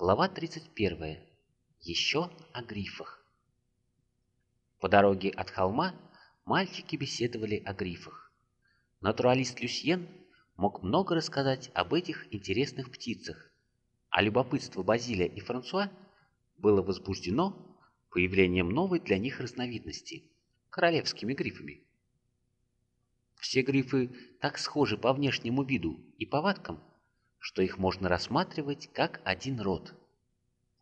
Глава 31. Еще о грифах. По дороге от холма мальчики беседовали о грифах. Натуралист Люсьен мог много рассказать об этих интересных птицах, а любопытство Базилия и Франсуа было возбуждено появлением новой для них разновидности – королевскими грифами. Все грифы так схожи по внешнему виду и повадкам, что их можно рассматривать как один род,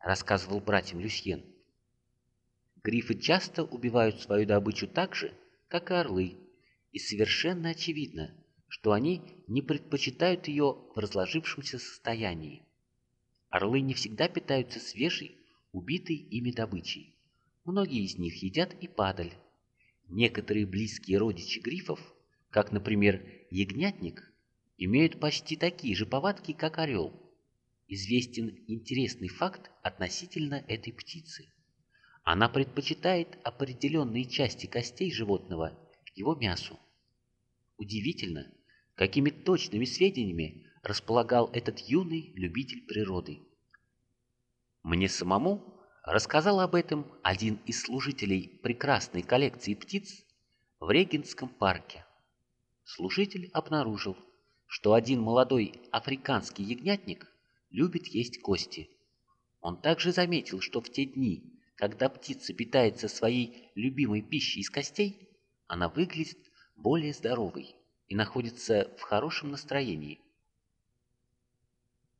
рассказывал братьям Люсьен. Грифы часто убивают свою добычу так же, как и орлы, и совершенно очевидно, что они не предпочитают ее в разложившемся состоянии. Орлы не всегда питаются свежей, убитой ими добычей. Многие из них едят и падаль. Некоторые близкие родичи грифов, как, например, ягнятник, имеют почти такие же повадки, как орел. Известен интересный факт относительно этой птицы. Она предпочитает определенные части костей животного его мясу. Удивительно, какими точными сведениями располагал этот юный любитель природы. Мне самому рассказал об этом один из служителей прекрасной коллекции птиц в Регенском парке. Служитель обнаружил, что один молодой африканский ягнятник любит есть кости. Он также заметил, что в те дни, когда птица питается своей любимой пищей из костей, она выглядит более здоровой и находится в хорошем настроении.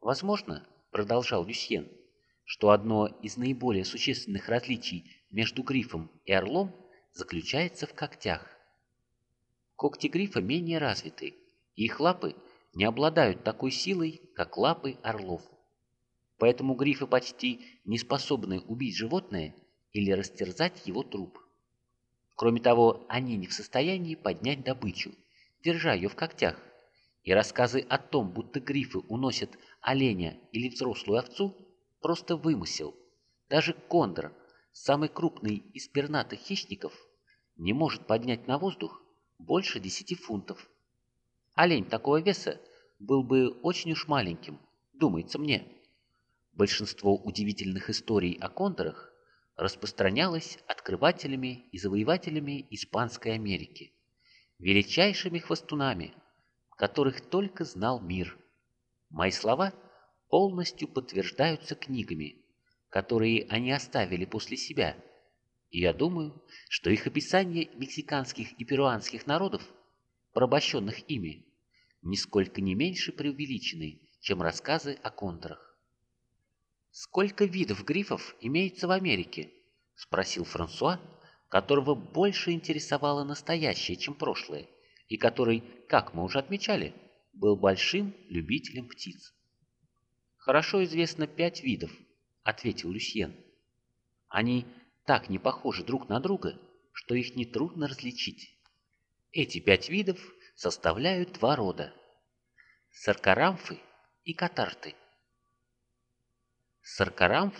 Возможно, продолжал Люсьен, что одно из наиболее существенных различий между грифом и орлом заключается в когтях. Когти грифа менее развиты, их лапы не обладают такой силой, как лапы орлов. Поэтому грифы почти не способны убить животное или растерзать его труп. Кроме того, они не в состоянии поднять добычу, держа ее в когтях. И рассказы о том, будто грифы уносят оленя или взрослую овцу, просто вымысел. Даже кондор, самый крупный из пернатых хищников, не может поднять на воздух больше 10 фунтов. Олень такого веса был бы очень уж маленьким, думается мне. Большинство удивительных историй о кондорах распространялось открывателями и завоевателями Испанской Америки, величайшими хвостунами, которых только знал мир. Мои слова полностью подтверждаются книгами, которые они оставили после себя, и я думаю, что их описание мексиканских и перуанских народов, порабощенных ими, нисколько не меньше преувеличены, чем рассказы о контрах. «Сколько видов грифов имеется в Америке?» – спросил Франсуа, которого больше интересовало настоящее, чем прошлое, и который, как мы уже отмечали, был большим любителем птиц. «Хорошо известно пять видов», — ответил Люсьен. «Они так не похожи друг на друга, что их нетрудно различить. Эти пять видов составляют два рода – саркарамфы и катарты. Саркарамф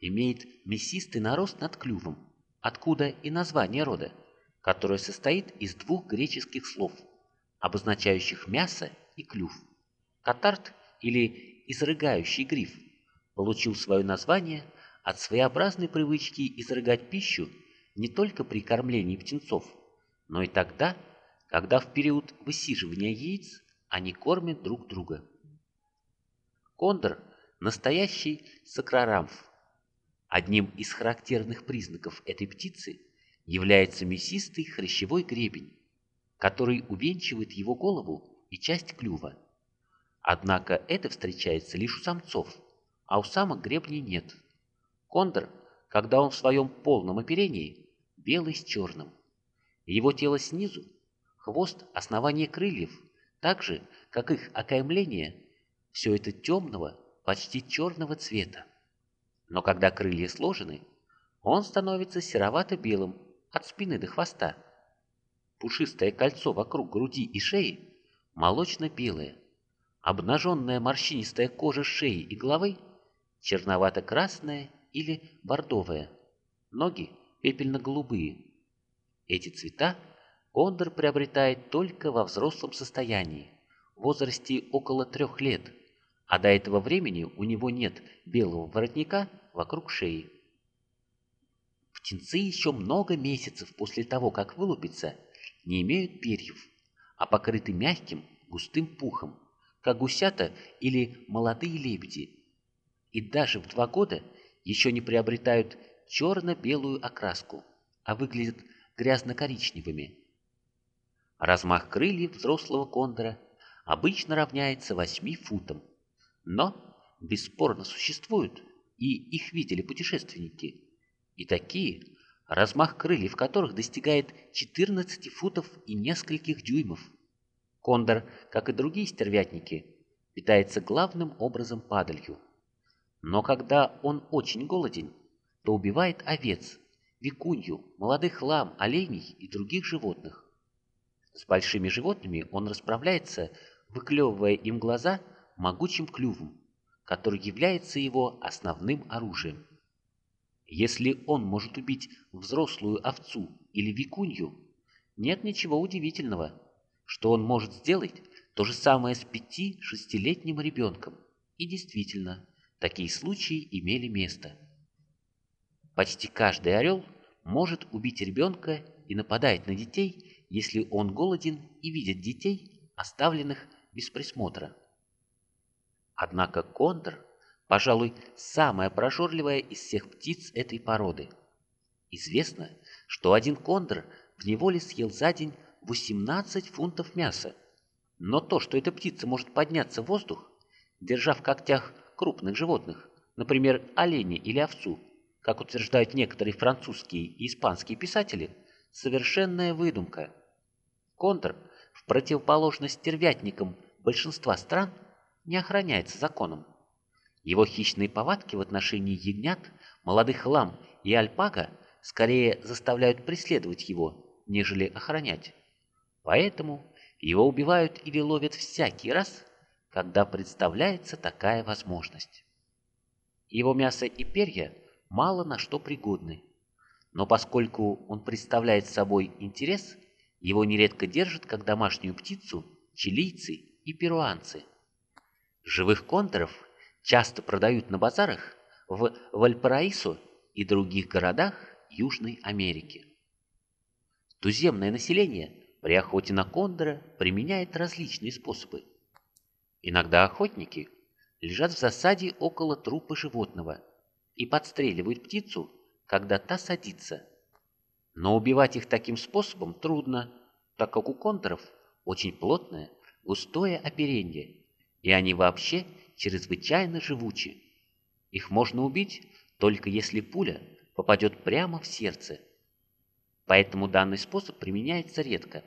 имеет мясистый нарост над клювом, откуда и название рода, которое состоит из двух греческих слов, обозначающих мясо и клюв. Катарт или изрыгающий гриф получил свое название от своеобразной привычки изрыгать пищу не только при кормлении птенцов, но и тогда, когда в период высиживания яиц они кормят друг друга. Кондор – настоящий сакрарамф. Одним из характерных признаков этой птицы является мясистый хрящевой гребень, который увенчивает его голову и часть клюва. Однако это встречается лишь у самцов, а у самок гребней нет. Кондор, когда он в своем полном оперении, белый с черным. Его тело снизу Хвост – основание крыльев, так же, как их окаймление, все это темного, почти черного цвета. Но когда крылья сложены, он становится серовато-белым от спины до хвоста. Пушистое кольцо вокруг груди и шеи молочно-белое. Обнаженная морщинистая кожа шеи и головы черновато-красная или бордовая. Ноги пепельно-голубые. Эти цвета Кондор приобретает только во взрослом состоянии, в возрасте около трех лет, а до этого времени у него нет белого воротника вокруг шеи. Птенцы еще много месяцев после того, как вылупятся, не имеют перьев, а покрыты мягким густым пухом, как гусята или молодые лебеди. И даже в два года еще не приобретают черно-белую окраску, а выглядят грязно-коричневыми. Размах крыльев взрослого кондора обычно равняется 8 футам, но бесспорно существуют, и их видели путешественники, и такие, размах крыльев которых достигает 14 футов и нескольких дюймов. Кондор, как и другие стервятники, питается главным образом падалью. Но когда он очень голоден, то убивает овец, викунью, молодых лам, оленей и других животных. С большими животными он расправляется, выклевывая им глаза могучим клювом, который является его основным оружием. Если он может убить взрослую овцу или викунью, нет ничего удивительного, что он может сделать то же самое с пяти-шестилетним ребенком. И действительно, такие случаи имели место. Почти каждый орел может убить ребенка и нападает на детей, если он голоден и видит детей, оставленных без присмотра. Однако кондор пожалуй, самая прожорливая из всех птиц этой породы. Известно, что один кондор в неволе съел за день 18 фунтов мяса. Но то, что эта птица может подняться в воздух, держа в когтях крупных животных, например, оленя или овцу, как утверждают некоторые французские и испанские писатели, совершенная выдумка. Кондор, в противоположность стервятникам большинства стран, не охраняется законом. Его хищные повадки в отношении ягнят, молодых лам и альпака скорее заставляют преследовать его, нежели охранять. Поэтому его убивают или ловят всякий раз, когда представляется такая возможность. Его мясо и перья мало на что пригодны, но поскольку он представляет собой интерес, его нередко держат как домашнюю птицу чилийцы и перуанцы. Живых контуров часто продают на базарах в Вальпараисо и других городах Южной Америки. Туземное население при охоте на кондора применяет различные способы. Иногда охотники лежат в засаде около трупа животного и подстреливают птицу, когда та садится. Но убивать их таким способом трудно, так как у кондоров очень плотное, густое оперение, и они вообще чрезвычайно живучи. Их можно убить только если пуля попадет прямо в сердце. Поэтому данный способ применяется редко.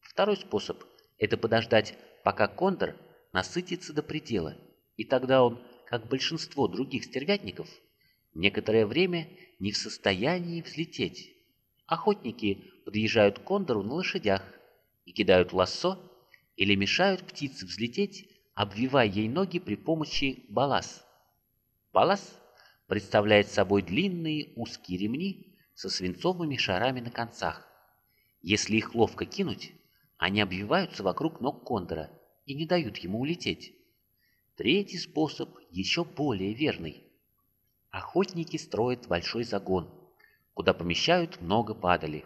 Второй способ – это подождать, пока кондор насытится до предела, и тогда он, как большинство других стервятников, некоторое время не в состоянии взлететь. Охотники подъезжают к кондору на лошадях и кидают лассо или мешают птице взлететь обвивая ей ноги при помощи балас. Балас представляет собой длинные узкие ремни со свинцовыми шарами на концах. Если их ловко кинуть, они обвиваются вокруг ног кондора и не дают ему улететь. Третий способ еще более верный. Охотники строят большой загон, куда помещают много падали.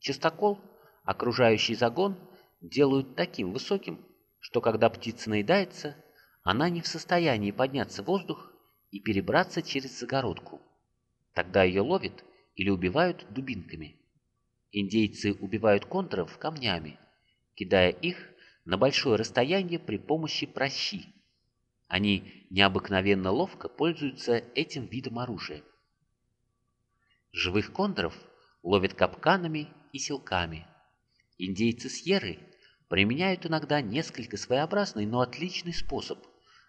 Частокол, окружающий загон, делают таким высоким, что когда птица наедается, она не в состоянии подняться в воздух и перебраться через загородку. Тогда ее ловят или убивают дубинками. Индейцы убивают контров камнями, кидая их на большое расстояние при помощи прощи. Они необыкновенно ловко пользуются этим видом оружия. Живых контров ловят капканами и силками. Индейцы Сьерры применяют иногда несколько своеобразный, но отличный способ,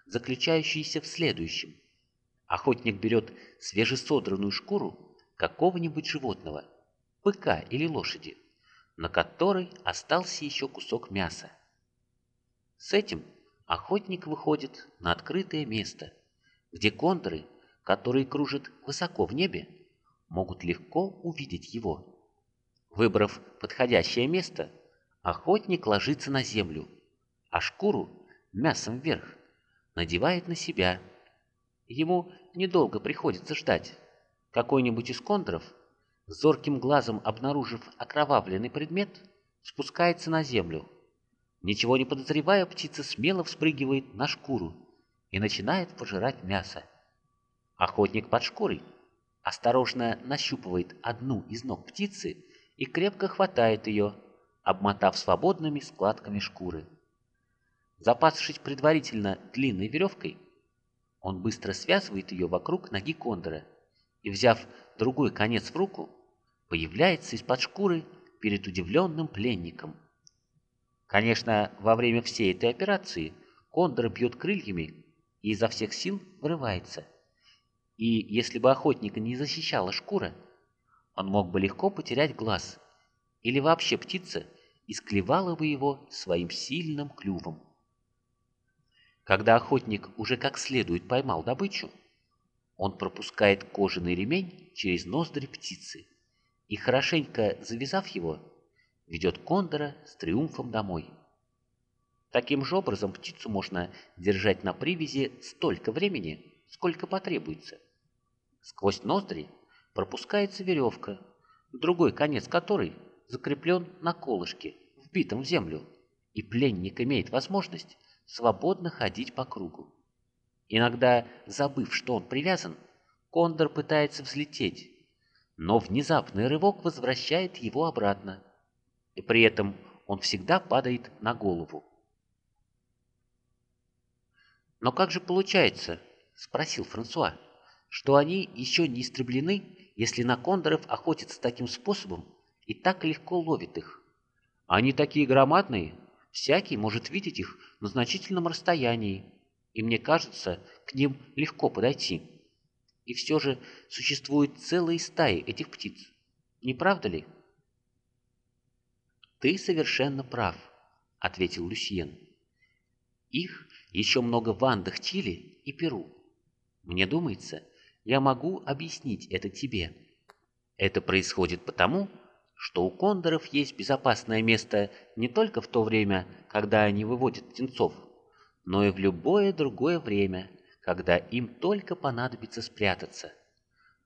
заключающийся в следующем. Охотник берет свежесодранную шкуру какого-нибудь животного, быка или лошади, на которой остался еще кусок мяса. С этим охотник выходит на открытое место, где контуры, которые кружат высоко в небе, могут легко увидеть его. Выбрав подходящее место – Охотник ложится на землю, а шкуру мясом вверх надевает на себя. Ему недолго приходится ждать. Какой-нибудь из кондоров, зорким глазом обнаружив окровавленный предмет, спускается на землю. Ничего не подозревая, птица смело вспрыгивает на шкуру и начинает пожирать мясо. Охотник под шкурой осторожно нащупывает одну из ног птицы и крепко хватает ее, обмотав свободными складками шкуры. Запасшись предварительно длинной веревкой, он быстро связывает ее вокруг ноги кондора и, взяв другой конец в руку, появляется из-под шкуры перед удивленным пленником. Конечно, во время всей этой операции кондор бьет крыльями и изо всех сил вырывается. И если бы охотника не защищала шкура, он мог бы легко потерять глаз, или вообще птица исклевала бы его своим сильным клювом. Когда охотник уже как следует поймал добычу, он пропускает кожаный ремень через ноздри птицы и, хорошенько завязав его, ведет кондора с триумфом домой. Таким же образом птицу можно держать на привязи столько времени, сколько потребуется. Сквозь ноздри пропускается веревка, другой конец которой закреплен на колышке, вбитом в землю, и пленник имеет возможность свободно ходить по кругу. Иногда, забыв, что он привязан, кондор пытается взлететь, но внезапный рывок возвращает его обратно, и при этом он всегда падает на голову. «Но как же получается, — спросил Франсуа, — что они еще не истреблены, если на кондоров охотятся таким способом и так легко ловят их? Они такие громадные, Всякий может видеть их на значительном расстоянии, и мне кажется, к ним легко подойти. И все же существует целые стаи этих птиц. Не правда ли? «Ты совершенно прав», — ответил Люсьен. «Их еще много в Андах Чили и Перу. Мне думается, я могу объяснить это тебе. Это происходит потому, что у кондоров есть безопасное место не только в то время, когда они выводят птенцов, но и в любое другое время, когда им только понадобится спрятаться.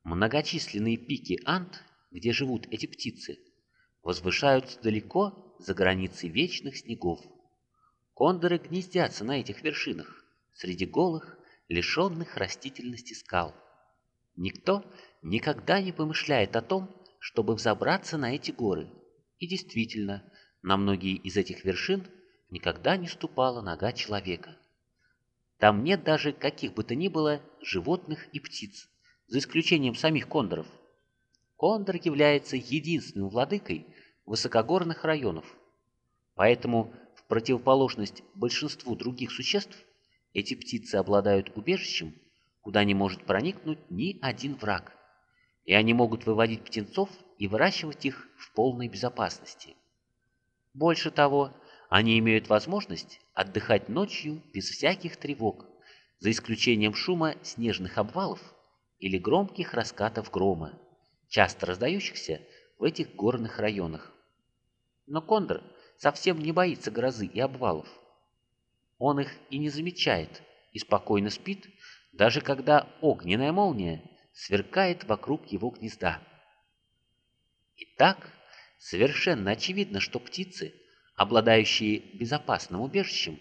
Многочисленные пики Ант, где живут эти птицы, возвышаются далеко за границей вечных снегов. Кондоры гнездятся на этих вершинах, среди голых, лишенных растительности скал. Никто никогда не помышляет о том, чтобы взобраться на эти горы. И действительно, на многие из этих вершин никогда не ступала нога человека. Там нет даже каких бы то ни было животных и птиц, за исключением самих кондоров. Кондор является единственным владыкой высокогорных районов. Поэтому, в противоположность большинству других существ, эти птицы обладают убежищем, куда не может проникнуть ни один враг и они могут выводить птенцов и выращивать их в полной безопасности. Больше того, они имеют возможность отдыхать ночью без всяких тревог, за исключением шума снежных обвалов или громких раскатов грома, часто раздающихся в этих горных районах. Но кондор совсем не боится грозы и обвалов. Он их и не замечает, и спокойно спит, даже когда огненная молния сверкает вокруг его гнезда. Итак, совершенно очевидно, что птицы, обладающие безопасным убежищем,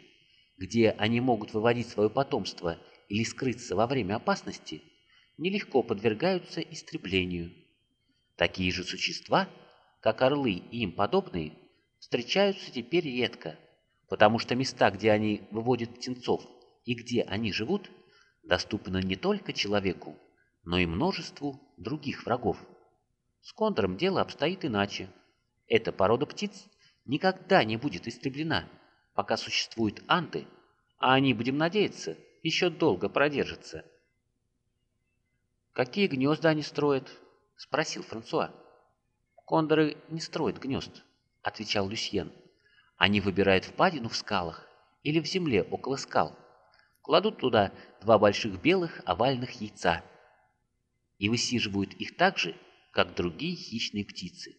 где они могут выводить свое потомство или скрыться во время опасности, нелегко подвергаются истреблению. Такие же существа, как орлы и им подобные, встречаются теперь редко, потому что места, где они выводят птенцов и где они живут, доступны не только человеку, но и множеству других врагов. С кондором дело обстоит иначе. Эта порода птиц никогда не будет истреблена, пока существуют анты, а они, будем надеяться, еще долго продержатся. «Какие гнезда они строят?» — спросил Франсуа. «Кондоры не строят гнезд», — отвечал Люсьен. «Они выбирают впадину в скалах или в земле около скал, кладут туда два больших белых овальных яйца — и высиживают их так же, как другие хищные птицы.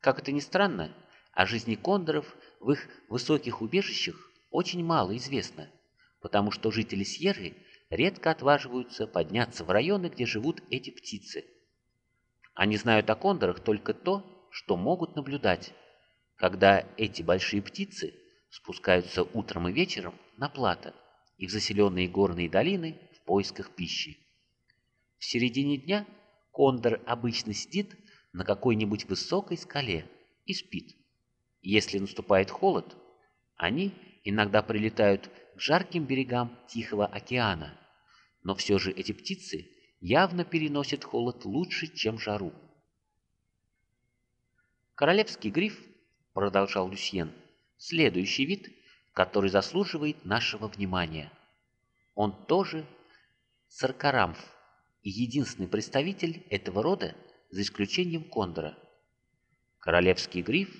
Как это ни странно, о жизни кондоров в их высоких убежищах очень мало известно, потому что жители Сьерры редко отваживаются подняться в районы, где живут эти птицы. Они знают о кондорах только то, что могут наблюдать, когда эти большие птицы спускаются утром и вечером на плато и в заселенные горные долины в поисках пищи. В середине дня кондор обычно сидит на какой-нибудь высокой скале и спит. Если наступает холод, они иногда прилетают к жарким берегам Тихого океана, но все же эти птицы явно переносят холод лучше, чем жару. Королевский гриф, продолжал Люсьен, следующий вид, который заслуживает нашего внимания. Он тоже саркарамф и единственный представитель этого рода, за исключением кондора. Королевский гриф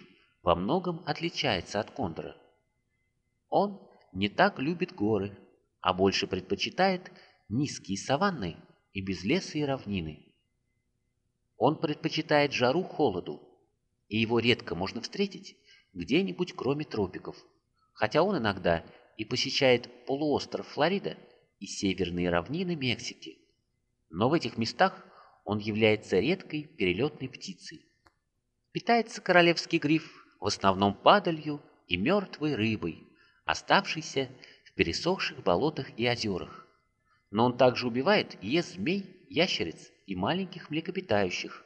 во многом отличается от кондора. Он не так любит горы, а больше предпочитает низкие саванны и безлесые равнины. Он предпочитает жару холоду, и его редко можно встретить где-нибудь кроме тропиков, хотя он иногда и посещает полуостров Флорида и северные равнины Мексики. Но в этих местах он является редкой перелетной птицей. Питается королевский гриф в основном падалью и мертвой рыбой, оставшейся в пересохших болотах и озерах. Но он также убивает и ест змей, ящериц и маленьких млекопитающих.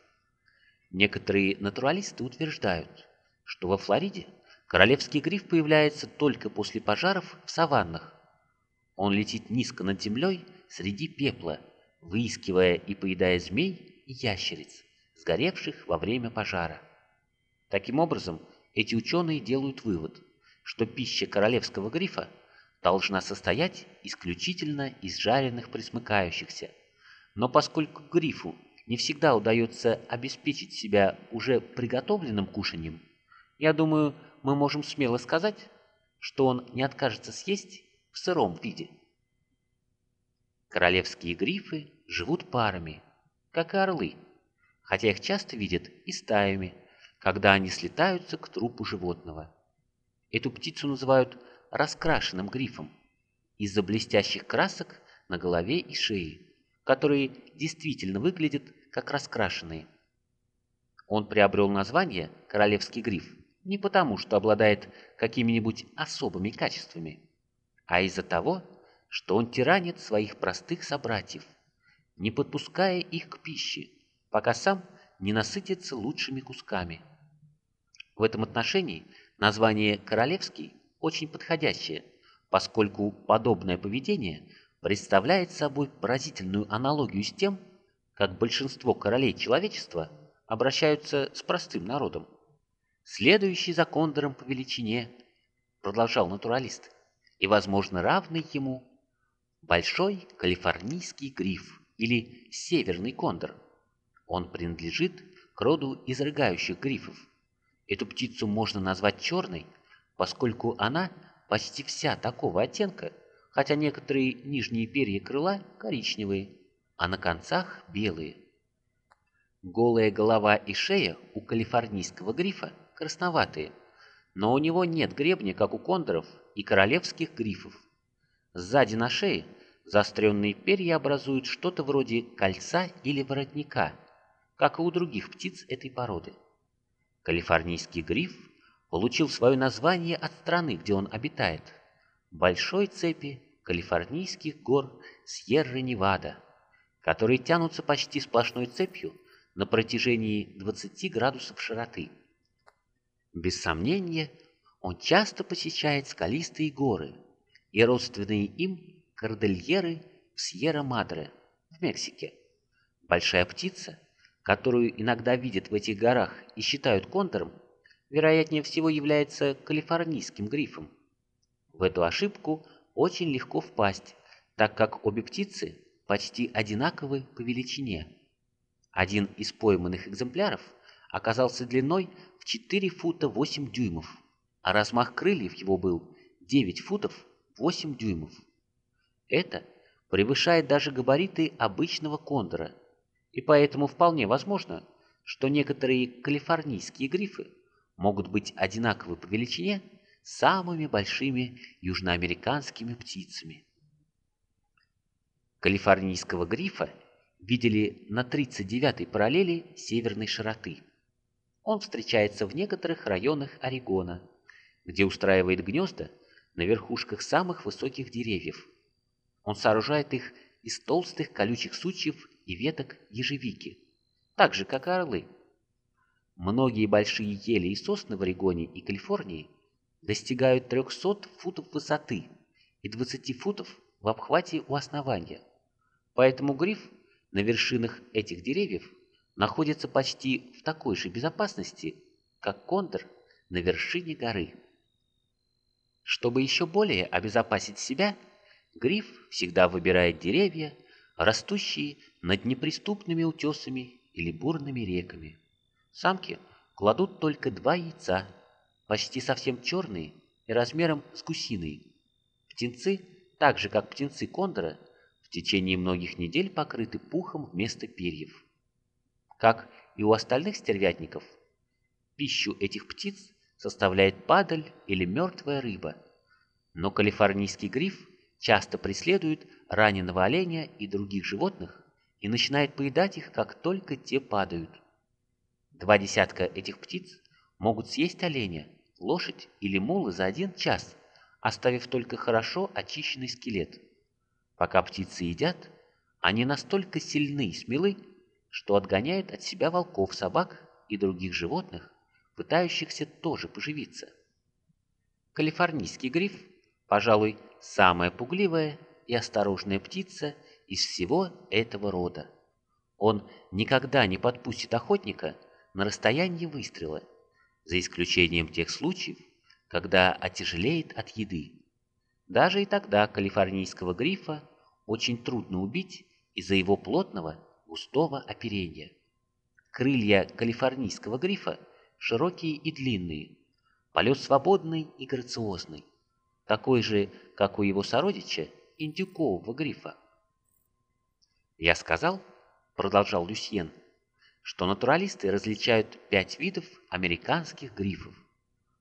Некоторые натуралисты утверждают, что во Флориде королевский гриф появляется только после пожаров в саваннах. Он летит низко над землей среди пепла, выискивая и поедая змей и ящериц, сгоревших во время пожара. Таким образом, эти ученые делают вывод, что пища королевского грифа должна состоять исключительно из жареных присмыкающихся. Но поскольку грифу не всегда удается обеспечить себя уже приготовленным кушанием, я думаю, мы можем смело сказать, что он не откажется съесть в сыром виде. Королевские грифы живут парами, как и орлы, хотя их часто видят и стаями, когда они слетаются к трупу животного. Эту птицу называют раскрашенным грифом из-за блестящих красок на голове и шее, которые действительно выглядят как раскрашенные. Он приобрел название «Королевский гриф» не потому, что обладает какими-нибудь особыми качествами, а из-за того, что он тиранит своих простых собратьев, не подпуская их к пище, пока сам не насытится лучшими кусками. В этом отношении название «королевский» очень подходящее, поскольку подобное поведение представляет собой поразительную аналогию с тем, как большинство королей человечества обращаются с простым народом. Следующий за кондором по величине, продолжал натуралист, и, возможно, равный ему, большой калифорнийский гриф или северный кондор. Он принадлежит к роду изрыгающих грифов. Эту птицу можно назвать черной, поскольку она почти вся такого оттенка, хотя некоторые нижние перья крыла коричневые, а на концах белые. Голая голова и шея у калифорнийского грифа красноватые, но у него нет гребня, как у кондоров и королевских грифов. Сзади на шее заостренные перья образуют что-то вроде кольца или воротника, как и у других птиц этой породы. Калифорнийский гриф получил свое название от страны, где он обитает – большой цепи калифорнийских гор Сьерра-Невада, которые тянутся почти сплошной цепью на протяжении 20 градусов широты. Без сомнения, он часто посещает скалистые горы и родственные им кордильеры в Сьерра-Мадре в Мексике. Большая птица, которую иногда видят в этих горах и считают кондором, вероятнее всего является калифорнийским грифом. В эту ошибку очень легко впасть, так как обе птицы почти одинаковы по величине. Один из пойманных экземпляров оказался длиной в 4 фута 8 дюймов, а размах крыльев его был 9 футов 8 дюймов. Это превышает даже габариты обычного кондора, и поэтому вполне возможно, что некоторые калифорнийские грифы могут быть одинаковы по величине самыми большими южноамериканскими птицами. Калифорнийского грифа видели на 39-й параллели северной широты. Он встречается в некоторых районах Орегона, где устраивает гнезда на верхушках самых высоких деревьев. Он сооружает их из толстых колючих сучьев и веток ежевики, так же, как и орлы. Многие большие ели и сосны в Орегоне и Калифорнии достигают 300 футов высоты и 20 футов в обхвате у основания. Поэтому гриф на вершинах этих деревьев находится почти в такой же безопасности, как кондор на вершине горы. Чтобы еще более обезопасить себя, гриф всегда выбирает деревья, растущие над неприступными утесами или бурными реками. Самки кладут только два яйца, почти совсем черные и размером с гусиные. Птенцы, так же как птенцы кондора, в течение многих недель покрыты пухом вместо перьев. Как и у остальных стервятников, пищу этих птиц составляет падаль или мертвая рыба. Но калифорнийский гриф часто преследует раненого оленя и других животных и начинает поедать их, как только те падают. Два десятка этих птиц могут съесть оленя, лошадь или мулы за один час, оставив только хорошо очищенный скелет. Пока птицы едят, они настолько сильны и смелы, что отгоняют от себя волков, собак и других животных, пытающихся тоже поживиться. Калифорнийский гриф, пожалуй, самая пугливая и осторожная птица из всего этого рода. Он никогда не подпустит охотника на расстояние выстрела, за исключением тех случаев, когда отяжелеет от еды. Даже и тогда калифорнийского грифа очень трудно убить из-за его плотного, густого оперения. Крылья калифорнийского грифа широкие и длинные, полет свободный и грациозный, такой же, как у его сородича, индюкового грифа. «Я сказал, — продолжал Люсьен, — что натуралисты различают пять видов американских грифов.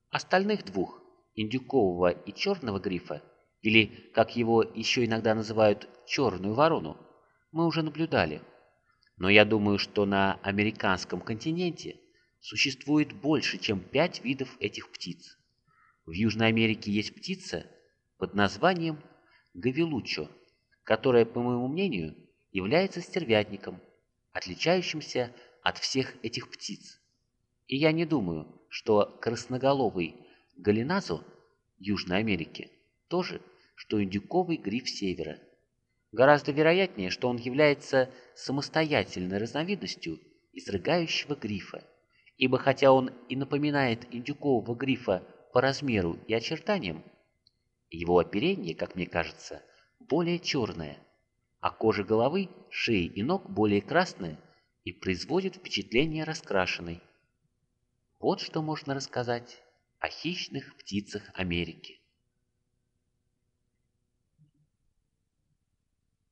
Остальных двух, индюкового и черного грифа, или, как его еще иногда называют, черную ворону, мы уже наблюдали. Но я думаю, что на американском континенте существует больше, чем пять видов этих птиц. В Южной Америке есть птица под названием гавилучо, которая, по моему мнению, является стервятником, отличающимся от всех этих птиц. И я не думаю, что красноголовый галиназо Южной Америки тоже, что индюковый гриф севера. Гораздо вероятнее, что он является самостоятельной разновидностью изрыгающего грифа ибо хотя он и напоминает индюкового грифа по размеру и очертаниям, его оперение, как мне кажется, более черное, а кожа головы, шеи и ног более красная и производит впечатление раскрашенной. Вот что можно рассказать о хищных птицах Америки.